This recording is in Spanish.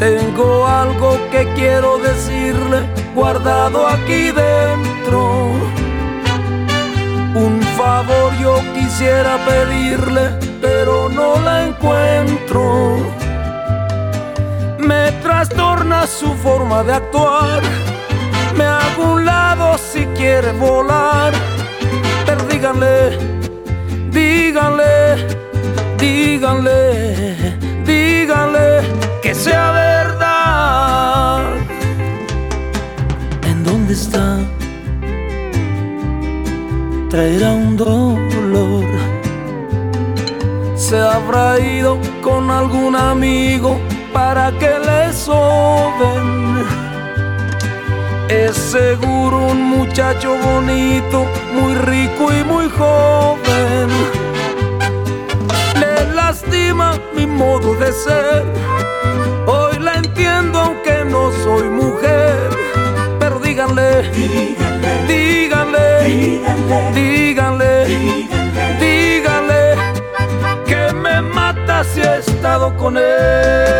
Tengo algo que quiero decirle, guardado aquí dentro. Un favor yo quisiera pedirle, pero no la encuentro. Me trastorna su forma de actuar. Me hago un lado si quiere volar. Pero díganle, díganle, díganle, díganle que sea Traerá un dolor. Se habrá ido con algún amigo para que le soben. Es seguro un muchacho bonito, muy rico y muy joven. Le lastima mi modo de ser. Díganle, díganle, díganle, que me mata si he estado con él.